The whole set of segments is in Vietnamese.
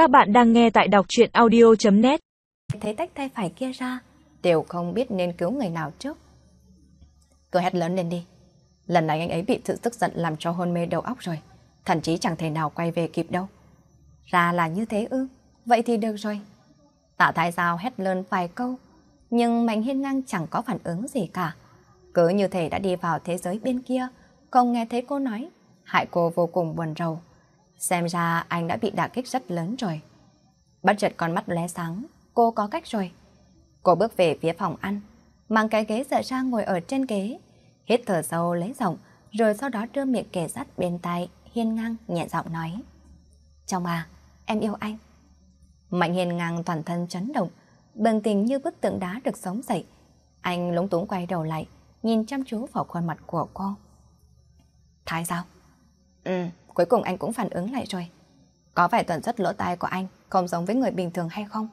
Các bạn đang nghe tại đọc chuyện audio.net Thấy tách tay phải kia ra, đều không biết nên cứu người nào trước. Cứ hét lớn lên đi. Lần này anh ấy bị sự tức giận làm cho hôn mê đầu óc rồi. Thậm chí chẳng thể nào quay về kịp đâu. Ra là như thế ư, vậy thì được rồi. Tạ thái giao hét lớn vài câu, nhưng Mạnh Hiên Ngang chẳng có phản ứng gì cả. Cứ như thể đã đi vào thế giới bên kia, không nghe thấy cô nói, hại cô vô cùng buồn rầu. Xem ra anh đã bị đả kích rất lớn rồi. Bất chợt con mắt lóe sáng, cô có cách rồi. Cô bước về phía phòng ăn, mang cái ghế dựa ra ngồi ở trên ghế, hít thở sâu lấy giọng, rồi sau đó đưa miệng kề sát bên tai, hiên ngang nhẹ giọng nói. Chồng à, em yêu anh. Mạnh hiên ngang toàn thân chấn động, bần tình như bức tượng đá được sống dậy. Anh lúng túng quay đầu lại, nhìn chăm chú vào khuôn mặt của cô. Thái sao? Ừ, cuối cùng anh cũng phản ứng lại rồi. Có phải tuần rất lỗ tai của anh không giống với người bình thường hay không?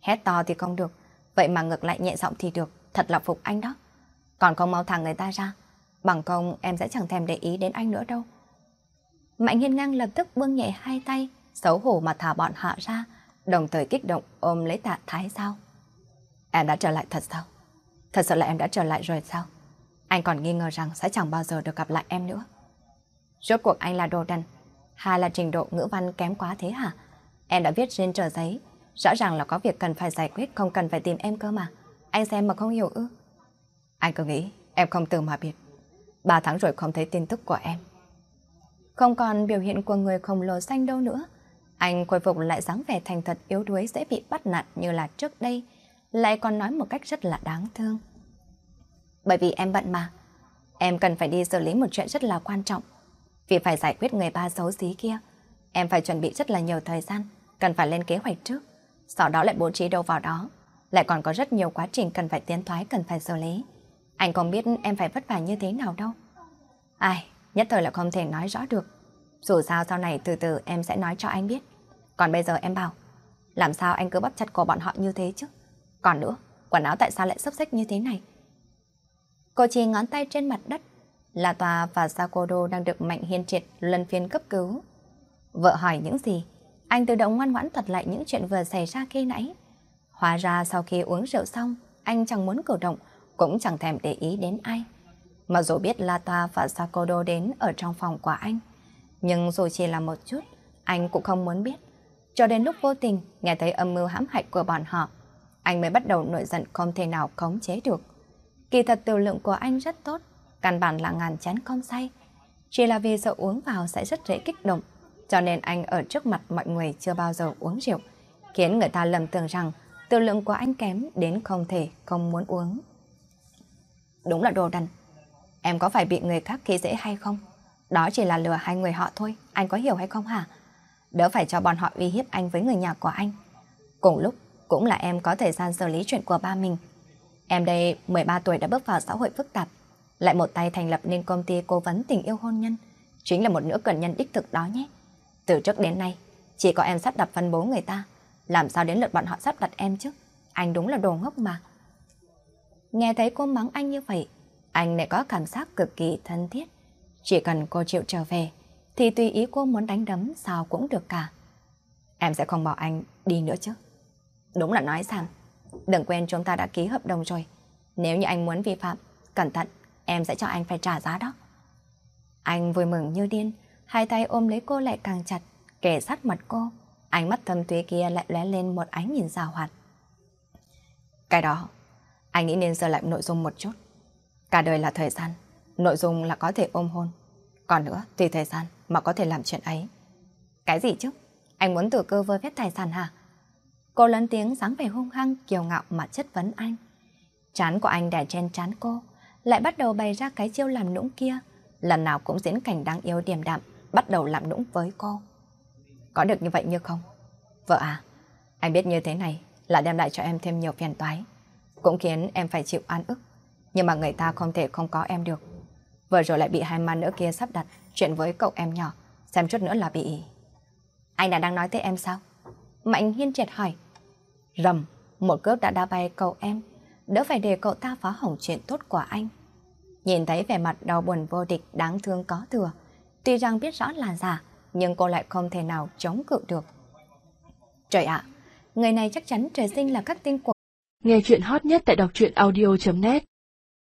Hét to thì không được, vậy mà ngược lại nhẹ giọng thì được, thật là phục anh đó. Còn không mau thẳng người ta ra, bằng không em sẽ chẳng thèm để ý đến anh nữa đâu. Mạnh hiên ngang lập tức buông nhẹ hai tay, xấu hổ mà thả bọn họ ra, đồng thời kích động ôm lấy tạ thái sao. Em đã trở lại thật sao? Thật sự là em đã trở lại rồi sao? Anh còn nghi ngờ rằng sẽ chẳng bao giờ được gặp lại em nữa. Rốt cuộc anh là đồ đần, hay là trình độ ngữ văn kém quá thế hả? Em đã viết trên tờ giấy, rõ ràng là có việc cần phải giải quyết, không cần phải tìm em cơ mà. Anh xem mà không hiểu ư? Anh cứ nghĩ em không từ mà biệt. Ba tháng rồi không thấy tin tức của em. Không còn biểu hiện của người khổng lồ xanh đâu nữa. Anh khôi phục lại dáng vẻ thành thật yếu đuối dễ bị bắt nạt như là trước đây, lại còn nói một cách rất là đáng thương. Bởi vì em bận mà, em cần phải đi xử lý một chuyện rất là quan trọng. Vì phải giải quyết người ba xấu xí kia, em phải chuẩn bị rất là nhiều thời gian, cần phải lên kế hoạch trước, sau đó lại bố trí đâu vào đó. Lại còn có rất nhiều quá trình cần phải tiến thoái, cần phải xử lý. Anh không biết em phải vất vả như thế nào đâu. Ai, nhất thời là không thể nói rõ được. Dù sao sau này từ từ em sẽ nói cho anh biết. Còn bây giờ em bảo, làm sao anh cứ bắp chặt cổ bọn họ như thế chứ? Còn nữa, quần áo tại sao lại sắp xếp như thế này? Cô chỉ ngón tay trên mặt đất, La Tòa và Sakodo đang được Mạnh Hiên triệt lần phiên cấp cứu. Vợ hỏi những gì, anh tự động ngoan ngoãn thuật lại những chuyện vừa xảy ra khi nãy. Hóa ra sau khi uống rượu xong, anh chẳng muốn cử động, cũng chẳng thèm để ý đến ai. Mà dù biết La Toa và Sakodo đến ở trong phòng của anh, nhưng dù chỉ là một chút, anh cũng không muốn biết. Cho đến lúc vô tình nghe thấy âm mưu hãm hại của bọn họ, anh mới bắt đầu nổi giận không thể nào khống chế được. Kỳ thật tiểu lượng của anh rất tốt, căn bản là ngàn chén không say. Chỉ là vì sợ uống vào sẽ rất dễ kích động, cho nên anh ở trước mặt mọi người chưa bao giờ uống rượu, khiến người ta lầm tưởng rằng tiêu lượng của anh kém đến không thể không muốn uống. Đúng là đồ đần. Em có phải bị người khác khi dễ hay không? Đó chỉ là lừa hai người họ thôi, anh có hiểu hay không hả? Đỡ phải cho bọn họ uy hiếp anh với người nhà của anh. Cùng lúc, cũng là em có thời gian xử lý chuyện của ba mình. Em đây 13 tuổi đã bước vào xã hội phức tạp, lại một tay thành lập nên công ty cố vấn tình yêu hôn nhân, chính là một nữ cẩn nhân đích thực đó nhé. Từ trước đến nay, chỉ có em sắp đặt phân bố người ta, làm sao đến lượt bọn họ sắp đặt em chứ? Anh đúng là đồ ngốc mà. Nghe thấy cô mắng anh như vậy, anh lại có cảm giác cực kỳ thân thiết. Chỉ cần cô chịu trở về, thì tùy ý cô muốn đánh đấm sao cũng được cả. Em sẽ không bỏ anh đi nữa chứ. Đúng là nói rằng, đừng quên chúng ta đã ký hợp đồng rồi. Nếu như anh muốn vi phạm, cẩn thận, em sẽ cho anh phải trả giá đó. Anh vui mừng như điên, hai tay ôm lấy cô lại càng chặt, kề sát mặt cô. Ánh mắt thâm thúy kia lại lóe lên một ánh nhìn rào hoạt. Cái đó, anh nghĩ nên sửa lại nội dung một chút. Cả đời là thời gian, nội dung là có thể ôm hôn. Còn nữa, tùy thời gian mà có thể làm chuyện ấy. Cái gì chứ? Anh muốn tự cơ vơ phép tài sản hả? Cô lớn tiếng dáng vẻ hung hăng, kiều ngạo mà chất vấn anh. Chán của anh đè trên chán cô, lại bắt đầu bày ra cái chiêu làm nũng kia. Lần nào cũng diễn cảnh đáng yêu điềm đạm, bắt đầu làm nũng với cô. Có được như vậy như không? Vợ à, anh biết như thế này là đem lại cho em thêm nhiều phiền toái. Cũng khiến em phải chịu an ức. Nhưng mà người ta không thể không có em được. Vừa rồi lại bị hai ma nữ kia sắp đặt chuyện với cậu em nhỏ. Xem chút nữa là bị... Anh đã đang nói tới em sao? Mạnh hiên triệt hỏi. Rầm, một cước đã đá bay cậu em. Đỡ phải để cậu ta phá hỏng chuyện tốt của anh. Nhìn thấy vẻ mặt đau buồn vô địch đáng thương có thừa. Tuy rằng biết rõ là giả, nhưng cô lại không thể nào chống cự được. Trời ạ, người này chắc chắn trời sinh là các tên của Nghe chuyện hot nhất tại đọc truyện audio.net